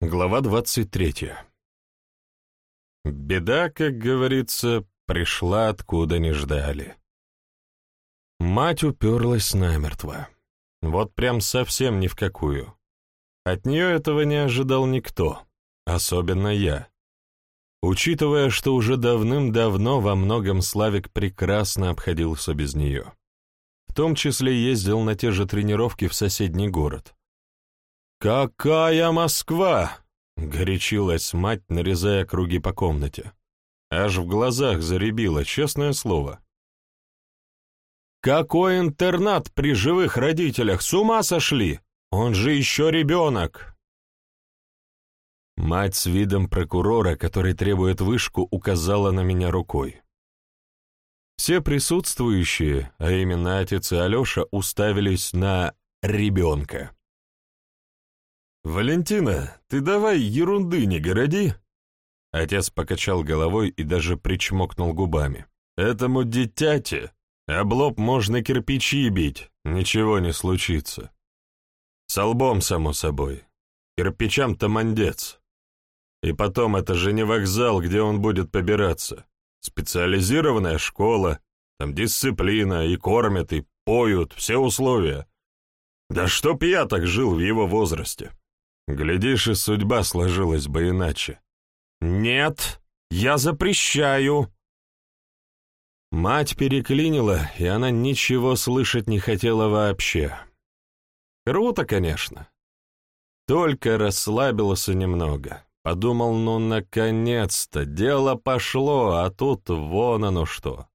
Глава 23. Беда, как говорится, пришла откуда не ждали. Мать уперлась намертво. Вот прям совсем ни в какую. От нее этого не ожидал никто, особенно я. Учитывая, что уже давным-давно во многом Славик прекрасно обходился без нее. В том числе ездил на те же тренировки в соседний город. «Какая Москва!» — горячилась мать, нарезая круги по комнате. Аж в глазах заребило, честное слово. «Какой интернат при живых родителях? С ума сошли! Он же еще ребенок!» Мать с видом прокурора, который требует вышку, указала на меня рукой. Все присутствующие, а именно отец и Алеша, уставились на ребенка. «Валентина, ты давай ерунды не городи!» Отец покачал головой и даже причмокнул губами. «Этому дитяте облоб можно кирпичи бить, ничего не случится. С лбом, само собой. Кирпичам-то мандец. И потом, это же не вокзал, где он будет побираться. Специализированная школа, там дисциплина, и кормят, и поют, все условия. Да чтоб я так жил в его возрасте!» Глядишь, и судьба сложилась бы иначе. «Нет, я запрещаю!» Мать переклинила, и она ничего слышать не хотела вообще. Круто, конечно. Только расслабился немного. Подумал, ну, наконец-то, дело пошло, а тут вон оно что.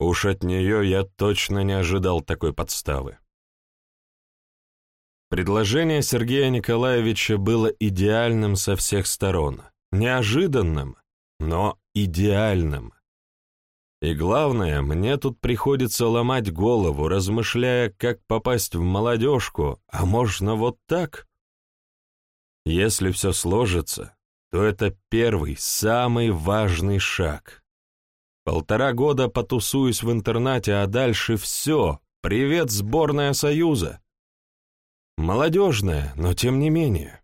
Уж от нее я точно не ожидал такой подставы. Предложение Сергея Николаевича было идеальным со всех сторон, неожиданным, но идеальным. И главное, мне тут приходится ломать голову, размышляя, как попасть в молодежку, а можно вот так? Если все сложится, то это первый, самый важный шаг. Полтора года потусуюсь в интернате, а дальше все, привет, сборная Союза. Молодежная, но тем не менее.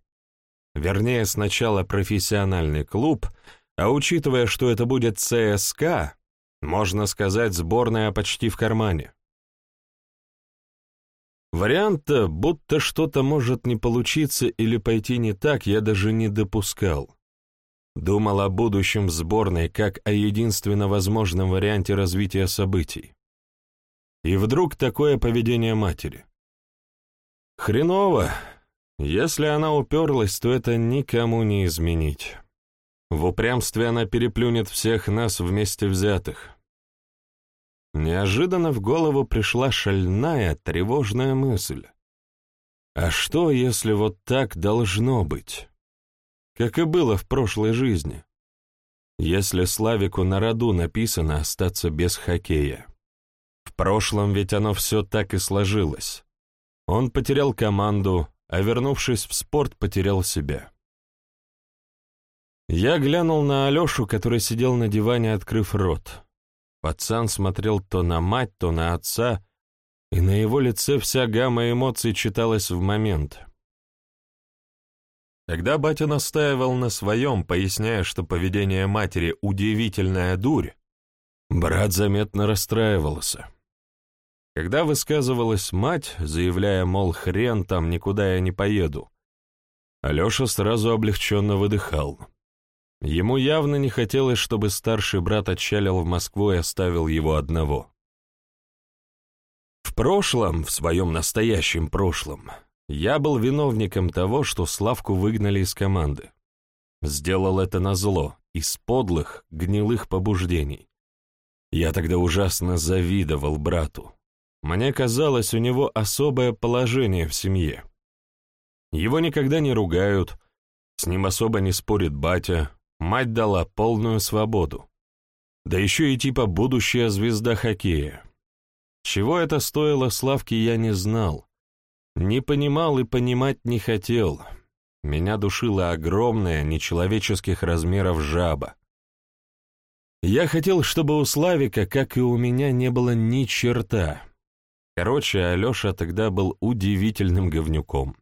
Вернее, сначала профессиональный клуб, а учитывая, что это будет ЦСКА, можно сказать, сборная почти в кармане. Варианта, будто что-то может не получиться или пойти не так, я даже не допускал. Думал о будущем сборной как о единственно возможном варианте развития событий. И вдруг такое поведение матери. Хреново. Если она уперлась, то это никому не изменить. В упрямстве она переплюнет всех нас вместе взятых. Неожиданно в голову пришла шальная, тревожная мысль. А что, если вот так должно быть? Как и было в прошлой жизни. Если Славику на роду написано остаться без хоккея. В прошлом ведь оно все так и сложилось. Он потерял команду, а вернувшись в спорт, потерял себя. Я глянул на Алешу, который сидел на диване, открыв рот. Пацан смотрел то на мать, то на отца, и на его лице вся гамма эмоций читалась в момент. Когда батя настаивал на своем, поясняя, что поведение матери — удивительная дурь, брат заметно расстраивался. Когда высказывалась мать, заявляя, мол, хрен там, никуда я не поеду, Алеша сразу облегченно выдыхал. Ему явно не хотелось, чтобы старший брат отчалил в Москву и оставил его одного. В прошлом, в своем настоящем прошлом, я был виновником того, что Славку выгнали из команды. Сделал это назло, из подлых, гнилых побуждений. Я тогда ужасно завидовал брату. Мне казалось, у него особое положение в семье. Его никогда не ругают, с ним особо не спорит батя, мать дала полную свободу. Да еще и типа будущая звезда хоккея. Чего это стоило Славке, я не знал. Не понимал и понимать не хотел. Меня душила огромная, нечеловеческих размеров жаба. Я хотел, чтобы у Славика, как и у меня, не было ни черта. Короче, Алеша тогда был удивительным говнюком.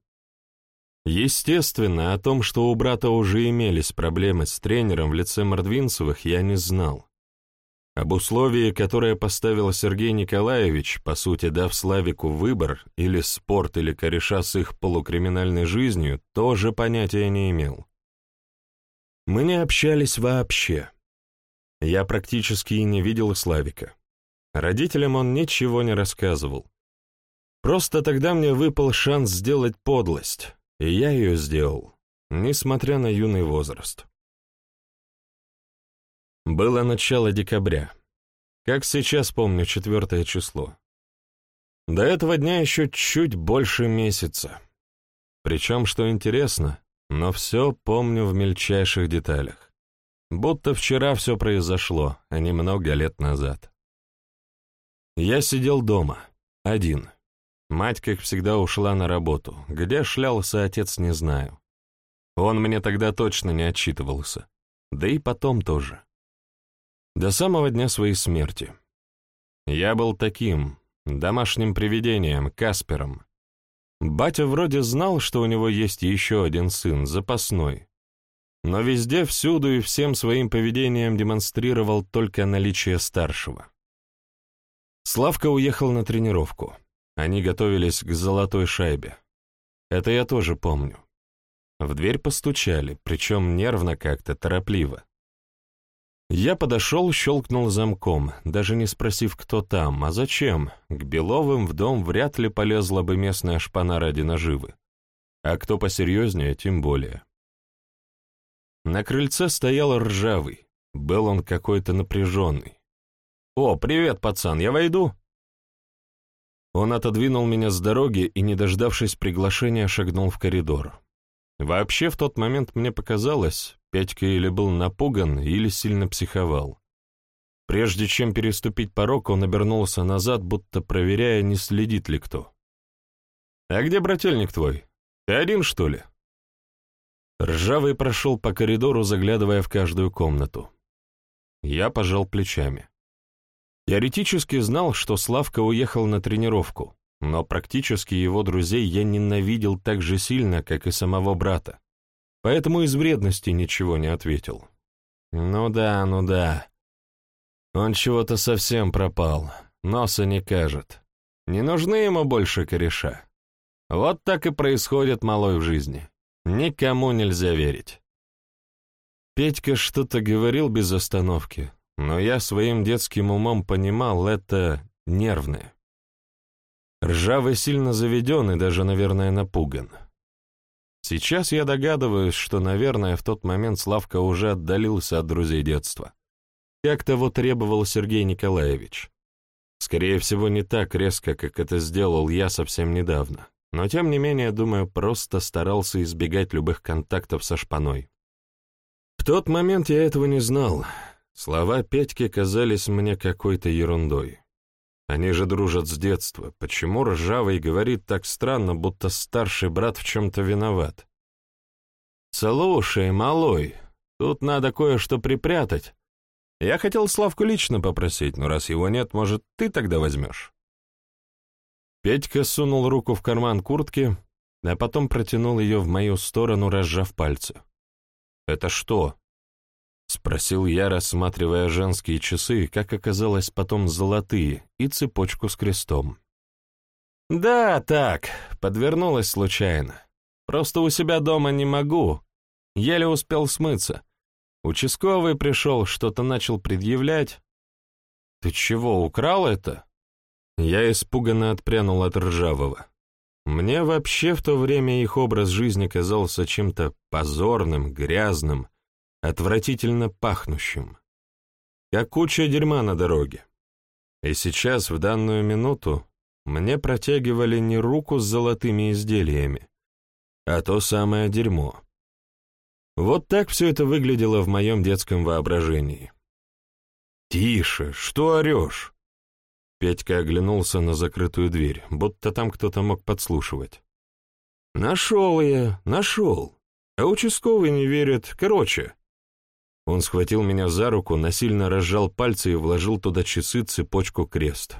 Естественно, о том, что у брата уже имелись проблемы с тренером в лице Мордвинцевых, я не знал. Об условии, которое поставил Сергей Николаевич, по сути дав Славику выбор, или спорт, или кореша с их полукриминальной жизнью, тоже понятия не имел. Мы не общались вообще. Я практически и не видел Славика. Родителям он ничего не рассказывал. Просто тогда мне выпал шанс сделать подлость, и я ее сделал, несмотря на юный возраст. Было начало декабря. Как сейчас помню, четвертое число. До этого дня еще чуть больше месяца. Причем, что интересно, но все помню в мельчайших деталях. Будто вчера все произошло, а не много лет назад. Я сидел дома, один. Мать, как всегда, ушла на работу. Где шлялся отец, не знаю. Он мне тогда точно не отчитывался. Да и потом тоже. До самого дня своей смерти. Я был таким, домашним привидением, Каспером, Батя вроде знал, что у него есть еще один сын, запасной. Но везде, всюду и всем своим поведением демонстрировал только наличие старшего. Славка уехал на тренировку. Они готовились к золотой шайбе. Это я тоже помню. В дверь постучали, причем нервно как-то, торопливо. Я подошел, щелкнул замком, даже не спросив, кто там, а зачем. К Беловым в дом вряд ли полезла бы местная шпана ради наживы. А кто посерьезнее, тем более. На крыльце стоял ржавый. Был он какой-то напряженный. «О, привет, пацан, я войду?» Он отодвинул меня с дороги и, не дождавшись приглашения, шагнул в коридор. Вообще, в тот момент мне показалось, Петька или был напуган, или сильно психовал. Прежде чем переступить порог, он обернулся назад, будто проверяя, не следит ли кто. «А где брательник твой? Ты один, что ли?» Ржавый прошел по коридору, заглядывая в каждую комнату. Я пожал плечами. Теоретически знал, что Славка уехал на тренировку, но практически его друзей я ненавидел так же сильно, как и самого брата поэтому из вредности ничего не ответил. Ну да, ну да. Он чего-то совсем пропал, носа не кажет. Не нужны ему больше кореша. Вот так и происходит малой в жизни. Никому нельзя верить. Петька что-то говорил без остановки, но я своим детским умом понимал, это нервное. Ржавый сильно заведен и даже, наверное, напуган. Сейчас я догадываюсь, что, наверное, в тот момент Славка уже отдалился от друзей детства. Как того требовал Сергей Николаевич. Скорее всего, не так резко, как это сделал я совсем недавно. Но, тем не менее, думаю, просто старался избегать любых контактов со шпаной. В тот момент я этого не знал. Слова Петьки казались мне какой-то ерундой. Они же дружат с детства. Почему Ржавый говорит так странно, будто старший брат в чем-то виноват? «Слушай, малой, тут надо кое-что припрятать. Я хотел Славку лично попросить, но раз его нет, может, ты тогда возьмешь?» Петька сунул руку в карман куртки, а потом протянул ее в мою сторону, разжав пальцы. «Это что?» — спросил я, рассматривая женские часы, как оказалось потом золотые, и цепочку с крестом. «Да, так, подвернулась случайно. Просто у себя дома не могу. Еле успел смыться. Участковый пришел, что-то начал предъявлять. Ты чего, украл это?» Я испуганно отпрянул от ржавого. Мне вообще в то время их образ жизни казался чем-то позорным, грязным, отвратительно пахнущим, как куча дерьма на дороге. И сейчас, в данную минуту, мне протягивали не руку с золотыми изделиями, а то самое дерьмо. Вот так все это выглядело в моем детском воображении. «Тише, что орешь?» Петька оглянулся на закрытую дверь, будто там кто-то мог подслушивать. «Нашел я, нашел. А участковый не верит. Короче, он схватил меня за руку, насильно разжал пальцы и вложил туда часы, цепочку, крест.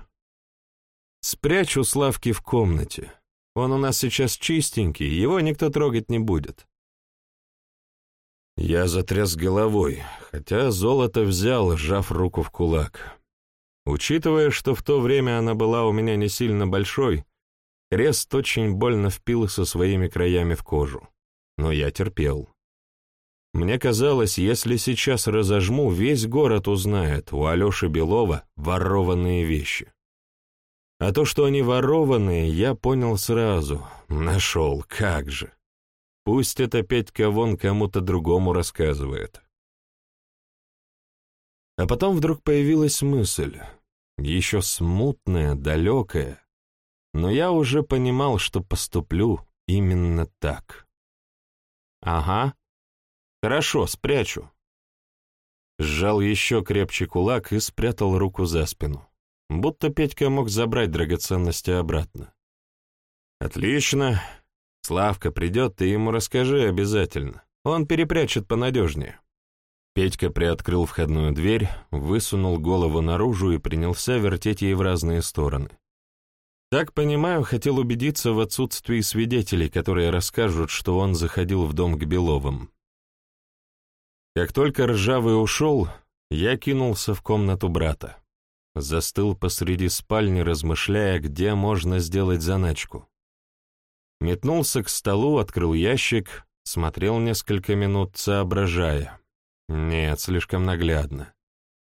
«Спрячу Славки в комнате. Он у нас сейчас чистенький, его никто трогать не будет». Я затряс головой, хотя золото взял, сжав руку в кулак. Учитывая, что в то время она была у меня не сильно большой, крест очень больно впился своими краями в кожу. Но я терпел. Мне казалось, если сейчас разожму, весь город узнает, у Алеши Белова ворованные вещи. А то, что они ворованные, я понял сразу. Нашел, как же. Пусть это Петька вон кому-то другому рассказывает. А потом вдруг появилась мысль, еще смутная, далекая, но я уже понимал, что поступлю именно так. «Ага, хорошо, спрячу». Сжал еще крепче кулак и спрятал руку за спину, будто Петька мог забрать драгоценности обратно. «Отлично. Славка придет, ты ему расскажи обязательно. Он перепрячет понадежнее». Петька приоткрыл входную дверь, высунул голову наружу и принялся вертеть ей в разные стороны. Так понимаю, хотел убедиться в отсутствии свидетелей, которые расскажут, что он заходил в дом к Беловым. Как только Ржавый ушел, я кинулся в комнату брата. Застыл посреди спальни, размышляя, где можно сделать заначку. Метнулся к столу, открыл ящик, смотрел несколько минут, соображая — нет, слишком наглядно.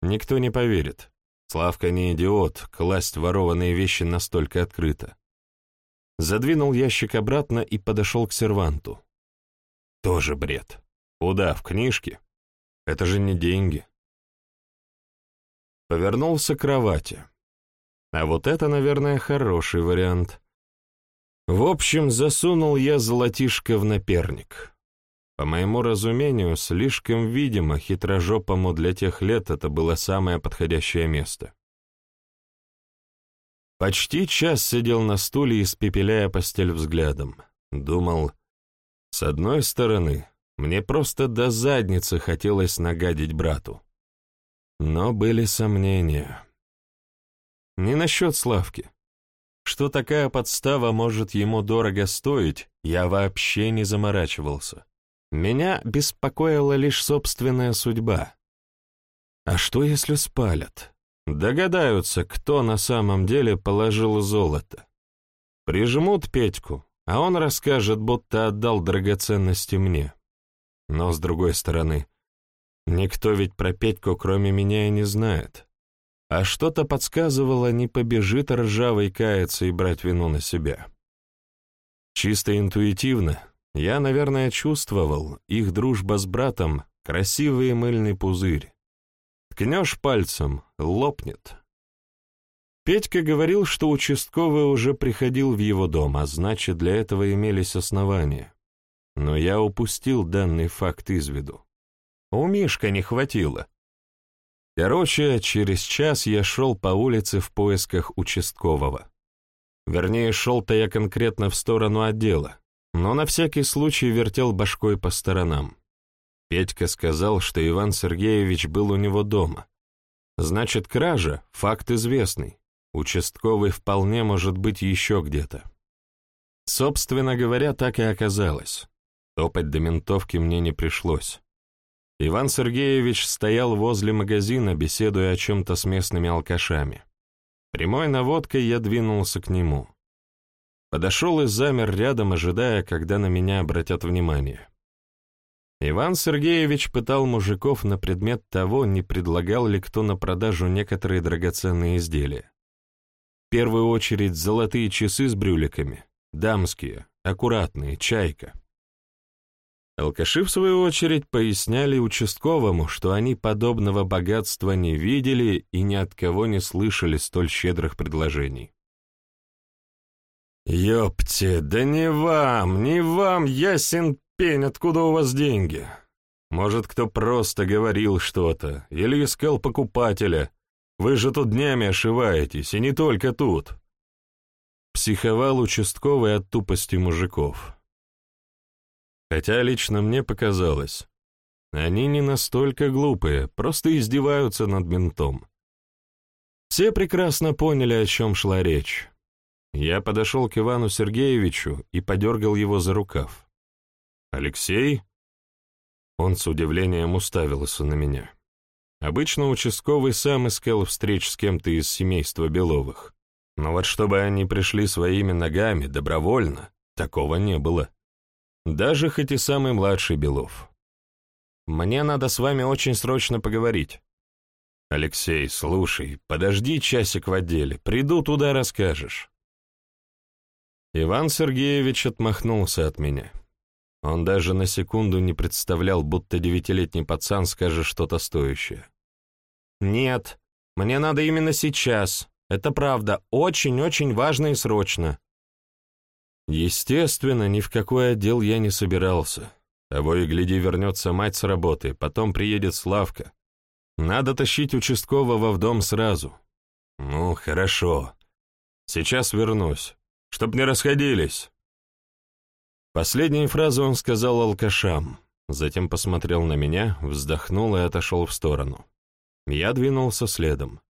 Никто не поверит. Славка не идиот, класть ворованные вещи настолько открыто. Задвинул ящик обратно и подошел к серванту. Тоже бред. Куда, в книжке? Это же не деньги. Повернулся к кровати. А вот это, наверное, хороший вариант. В общем, засунул я золотишко в наперник. По моему разумению, слишком видимо хитрожопому для тех лет это было самое подходящее место. Почти час сидел на стуле, испепеляя постель взглядом. Думал, с одной стороны, мне просто до задницы хотелось нагадить брату. Но были сомнения. Не насчет Славки. Что такая подстава может ему дорого стоить, я вообще не заморачивался. Меня беспокоила лишь собственная судьба. А что, если спалят? Догадаются, кто на самом деле положил золото. Прижмут Петьку, а он расскажет, будто отдал драгоценности мне. Но, с другой стороны, никто ведь про Петьку, кроме меня, и не знает. А что-то подсказывало, не побежит ржавый каяться и брать вину на себя. Чисто интуитивно я, наверное, чувствовал, их дружба с братом — красивый мыльный пузырь. Ткнешь пальцем — лопнет. Петька говорил, что участковый уже приходил в его дом, а значит, для этого имелись основания. Но я упустил данный факт из виду. У Мишка не хватило. Короче, через час я шел по улице в поисках участкового. Вернее, шел-то я конкретно в сторону отдела но на всякий случай вертел башкой по сторонам. Петька сказал, что Иван Сергеевич был у него дома. Значит, кража — факт известный. Участковый вполне может быть еще где-то. Собственно говоря, так и оказалось. Топать до ментовки мне не пришлось. Иван Сергеевич стоял возле магазина, беседуя о чем-то с местными алкашами. Прямой наводкой я двинулся к нему. Подошел и замер рядом, ожидая, когда на меня обратят внимание. Иван Сергеевич пытал мужиков на предмет того, не предлагал ли кто на продажу некоторые драгоценные изделия. В первую очередь золотые часы с брюликами, дамские, аккуратные, чайка. Алкаши, в свою очередь, поясняли участковому, что они подобного богатства не видели и ни от кого не слышали столь щедрых предложений. «Ёпте, да не вам, не вам, ясен пень, откуда у вас деньги? Может, кто просто говорил что-то или искал покупателя? Вы же тут днями ошиваетесь, и не только тут». Психовал участковый от тупости мужиков. Хотя лично мне показалось, они не настолько глупые, просто издеваются над ментом. Все прекрасно поняли, о чем шла речь. Я подошел к Ивану Сергеевичу и подергал его за рукав. «Алексей?» Он с удивлением уставился на меня. Обычно участковый сам искал встреч с кем-то из семейства Беловых. Но вот чтобы они пришли своими ногами, добровольно, такого не было. Даже хоть и самый младший Белов. «Мне надо с вами очень срочно поговорить». «Алексей, слушай, подожди часик в отделе, приду туда, расскажешь». Иван Сергеевич отмахнулся от меня. Он даже на секунду не представлял, будто девятилетний пацан скажет что-то стоящее. «Нет, мне надо именно сейчас. Это правда, очень-очень важно и срочно». Естественно, ни в какой отдел я не собирался. Того и гляди, вернется мать с работы, потом приедет Славка. Надо тащить участкового в дом сразу. Ну, хорошо. Сейчас вернусь. Чтоб не расходились. Последние фразы он сказал алкашам, затем посмотрел на меня, вздохнул и отошел в сторону. Я двинулся следом.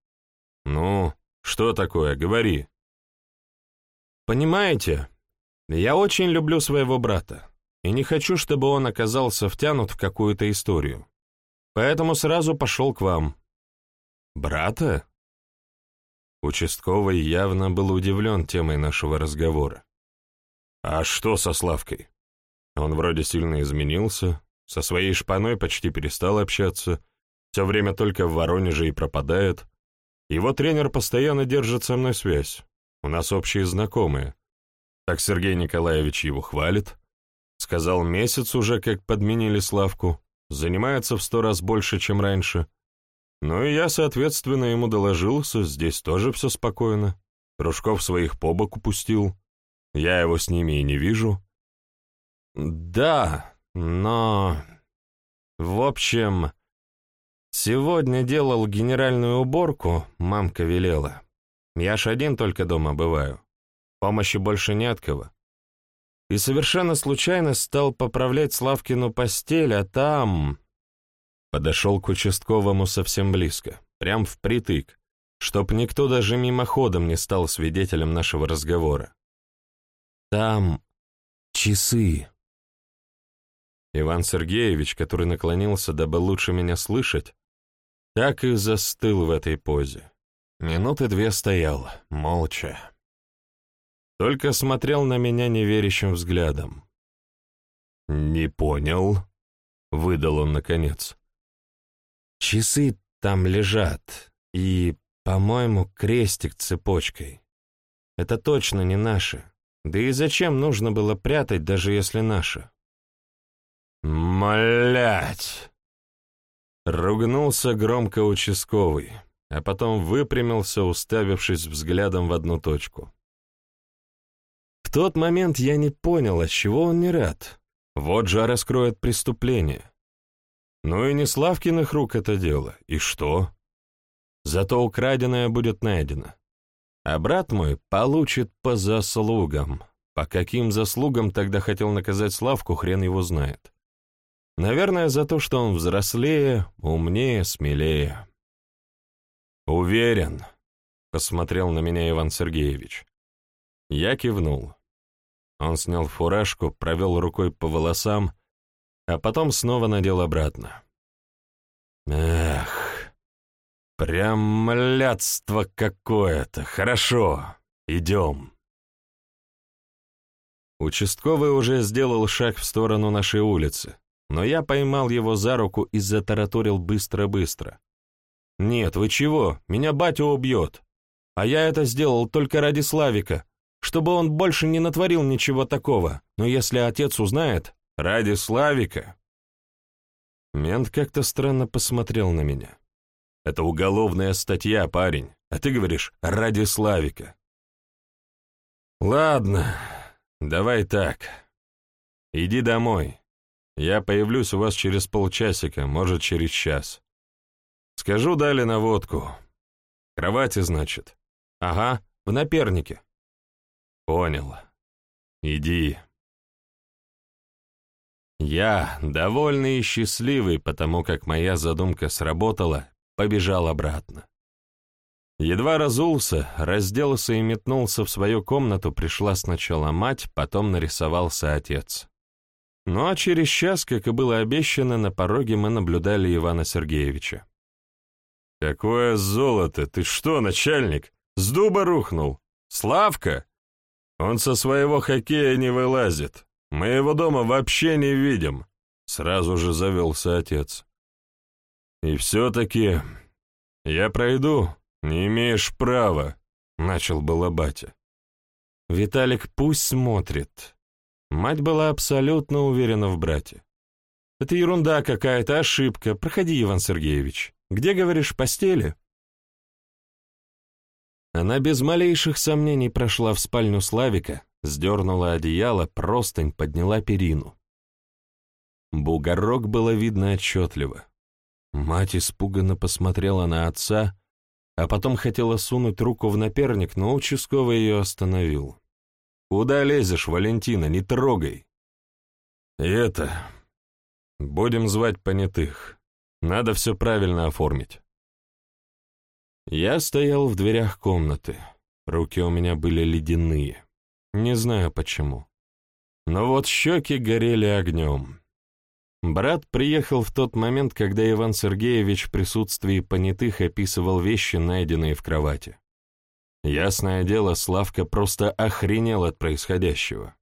«Ну, что такое? Говори». «Понимаете, я очень люблю своего брата и не хочу, чтобы он оказался втянут в какую-то историю. Поэтому сразу пошел к вам». «Брата?» Участковый явно был удивлен темой нашего разговора. «А что со Славкой?» Он вроде сильно изменился, со своей шпаной почти перестал общаться, все время только в Воронеже и пропадает. Его тренер постоянно держит со мной связь, у нас общие знакомые. Так Сергей Николаевич его хвалит. Сказал, месяц уже, как подменили Славку, занимается в сто раз больше, чем раньше. Ну и я, соответственно, ему доложился, здесь тоже все спокойно. Ружков своих по боку пустил. Я его с ними и не вижу. Да, но... В общем, сегодня делал генеральную уборку, мамка велела. Я ж один только дома бываю. Помощи больше не от кого. И совершенно случайно стал поправлять Славкину постель, а там... Подошел к участковому совсем близко, прям впритык, чтоб никто даже мимоходом не стал свидетелем нашего разговора. Там часы. Иван Сергеевич, который наклонился, дабы лучше меня слышать, так и застыл в этой позе. Минуты две стоял, молча. Только смотрел на меня неверящим взглядом. «Не понял», — выдал он наконец. «Часы там лежат, и, по-моему, крестик цепочкой. Это точно не наши. Да и зачем нужно было прятать, даже если наше? «Млять!» Ругнулся громко участковый, а потом выпрямился, уставившись взглядом в одну точку. Тот момент я не понял, от чего он не рад. Вот же раскроет преступление. Ну и не Славкиных рук это дело, и что? Зато украденное будет найдено. А брат мой получит по заслугам. По каким заслугам тогда хотел наказать Славку, хрен его знает. Наверное, за то, что он взрослее, умнее, смелее. «Уверен», — посмотрел на меня Иван Сергеевич. Я кивнул. Он снял фуражку, провел рукой по волосам, а потом снова надел обратно. «Эх, Прям млядство какое-то. Хорошо, идем. Участковый уже сделал шаг в сторону нашей улицы, но я поймал его за руку и затараторил быстро-быстро. «Нет, вы чего? Меня батя убьет. А я это сделал только ради Славика, чтобы он больше не натворил ничего такого. Но если отец узнает, ради Славика...» Мент как-то странно посмотрел на меня. Это уголовная статья, парень, а ты говоришь «ради Славика». Ладно, давай так. Иди домой. Я появлюсь у вас через полчасика, может, через час. Скажу, дали на водку. Кровати, значит? Ага, в напернике. Понял. Иди. Я, довольный и счастливый, потому как моя задумка сработала, побежал обратно. Едва разулся, разделся и метнулся в свою комнату, пришла сначала мать, потом нарисовался отец. Ну а через час, как и было обещано, на пороге мы наблюдали Ивана Сергеевича. «Какое золото! Ты что, начальник? С дуба рухнул? Славка? Он со своего хоккея не вылазит. Мы его дома вообще не видим!» Сразу же завелся отец. «И все-таки я пройду, не имеешь права», — начал было батя. «Виталик пусть смотрит». Мать была абсолютно уверена в брате. «Это ерунда какая-то, ошибка. Проходи, Иван Сергеевич. Где, говоришь, постели?» Она без малейших сомнений прошла в спальню Славика, сдернула одеяло, простынь, подняла перину. Бугорок было видно отчетливо. Мать испуганно посмотрела на отца, а потом хотела сунуть руку в наперник, но участковый ее остановил. «Куда лезешь, Валентина? Не трогай!» «И это... Будем звать понятых. Надо все правильно оформить». Я стоял в дверях комнаты. Руки у меня были ледяные. Не знаю почему. Но вот щеки горели огнем. Брат приехал в тот момент, когда Иван Сергеевич в присутствии понятых описывал вещи, найденные в кровати. Ясное дело, Славка просто охренел от происходящего.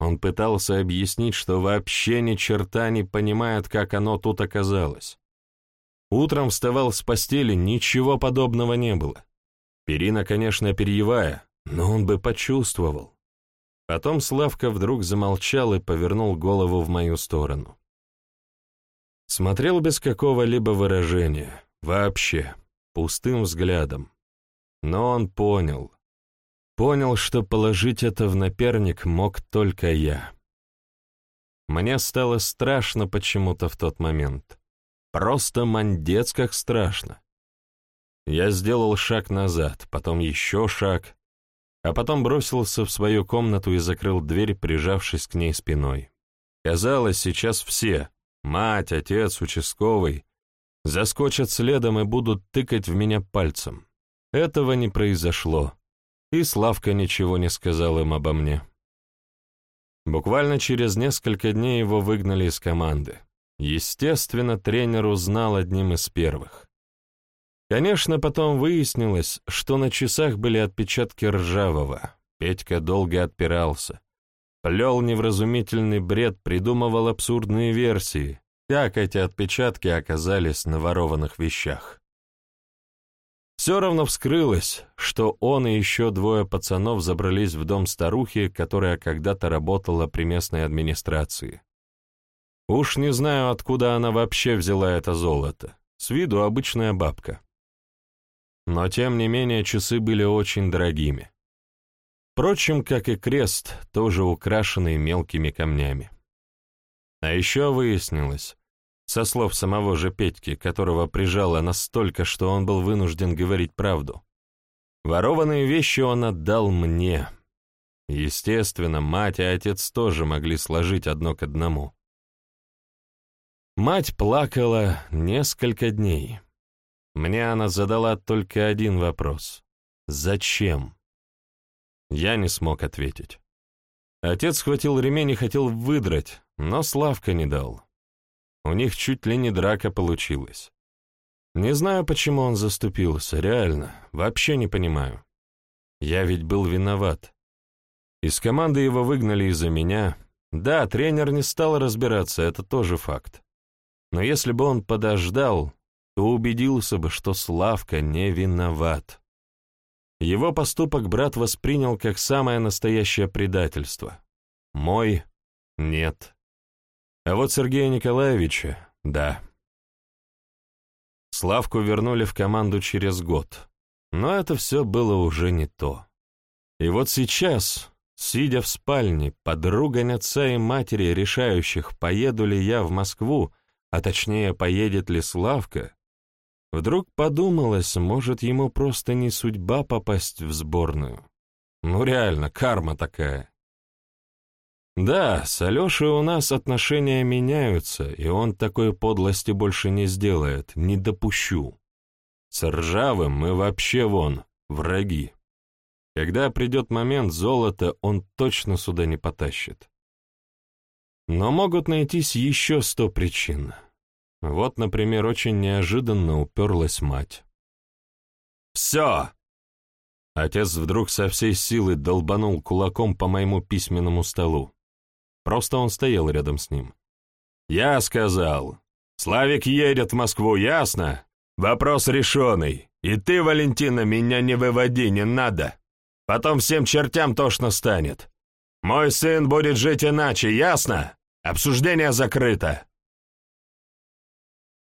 Он пытался объяснить, что вообще ни черта не понимает, как оно тут оказалось. Утром вставал с постели, ничего подобного не было. Перина, конечно, перьевая, но он бы почувствовал. Потом Славка вдруг замолчал и повернул голову в мою сторону. Смотрел без какого-либо выражения, вообще, пустым взглядом. Но он понял. Понял, что положить это в наперник мог только я. Мне стало страшно почему-то в тот момент. Просто мандец как страшно. Я сделал шаг назад, потом еще шаг, а потом бросился в свою комнату и закрыл дверь, прижавшись к ней спиной. Казалось, сейчас все, Мать, отец, участковый заскочат следом и будут тыкать в меня пальцем. Этого не произошло, и Славка ничего не сказал им обо мне. Буквально через несколько дней его выгнали из команды. Естественно, тренер узнал одним из первых. Конечно, потом выяснилось, что на часах были отпечатки ржавого. Петька долго отпирался плел невразумительный бред, придумывал абсурдные версии, как эти отпечатки оказались на ворованных вещах. Все равно вскрылось, что он и еще двое пацанов забрались в дом старухи, которая когда-то работала при местной администрации. Уж не знаю, откуда она вообще взяла это золото. С виду обычная бабка. Но тем не менее часы были очень дорогими. Впрочем, как и крест, тоже украшенный мелкими камнями. А еще выяснилось, со слов самого же Петьки, которого прижало настолько, что он был вынужден говорить правду, ворованные вещи он отдал мне. Естественно, мать и отец тоже могли сложить одно к одному. Мать плакала несколько дней. Мне она задала только один вопрос. «Зачем?» Я не смог ответить. Отец схватил ремень и хотел выдрать, но Славка не дал. У них чуть ли не драка получилась. Не знаю, почему он заступился, реально, вообще не понимаю. Я ведь был виноват. Из команды его выгнали из-за меня. Да, тренер не стал разбираться, это тоже факт. Но если бы он подождал, то убедился бы, что Славка не виноват. Его поступок брат воспринял как самое настоящее предательство. Мой — нет. А вот Сергея Николаевича — да. Славку вернули в команду через год, но это все было уже не то. И вот сейчас, сидя в спальне, подругань отца и матери, решающих, поеду ли я в Москву, а точнее, поедет ли Славка, Вдруг подумалось, может, ему просто не судьба попасть в сборную. Ну реально, карма такая. Да, с Алешей у нас отношения меняются, и он такой подлости больше не сделает, не допущу. С Ржавым мы вообще вон, враги. Когда придет момент золота, он точно сюда не потащит. Но могут найтись еще сто причин. Вот, например, очень неожиданно уперлась мать. «Все!» Отец вдруг со всей силы долбанул кулаком по моему письменному столу. Просто он стоял рядом с ним. «Я сказал. Славик едет в Москву, ясно? Вопрос решенный. И ты, Валентина, меня не выводи, не надо. Потом всем чертям тошно станет. Мой сын будет жить иначе, ясно? Обсуждение закрыто.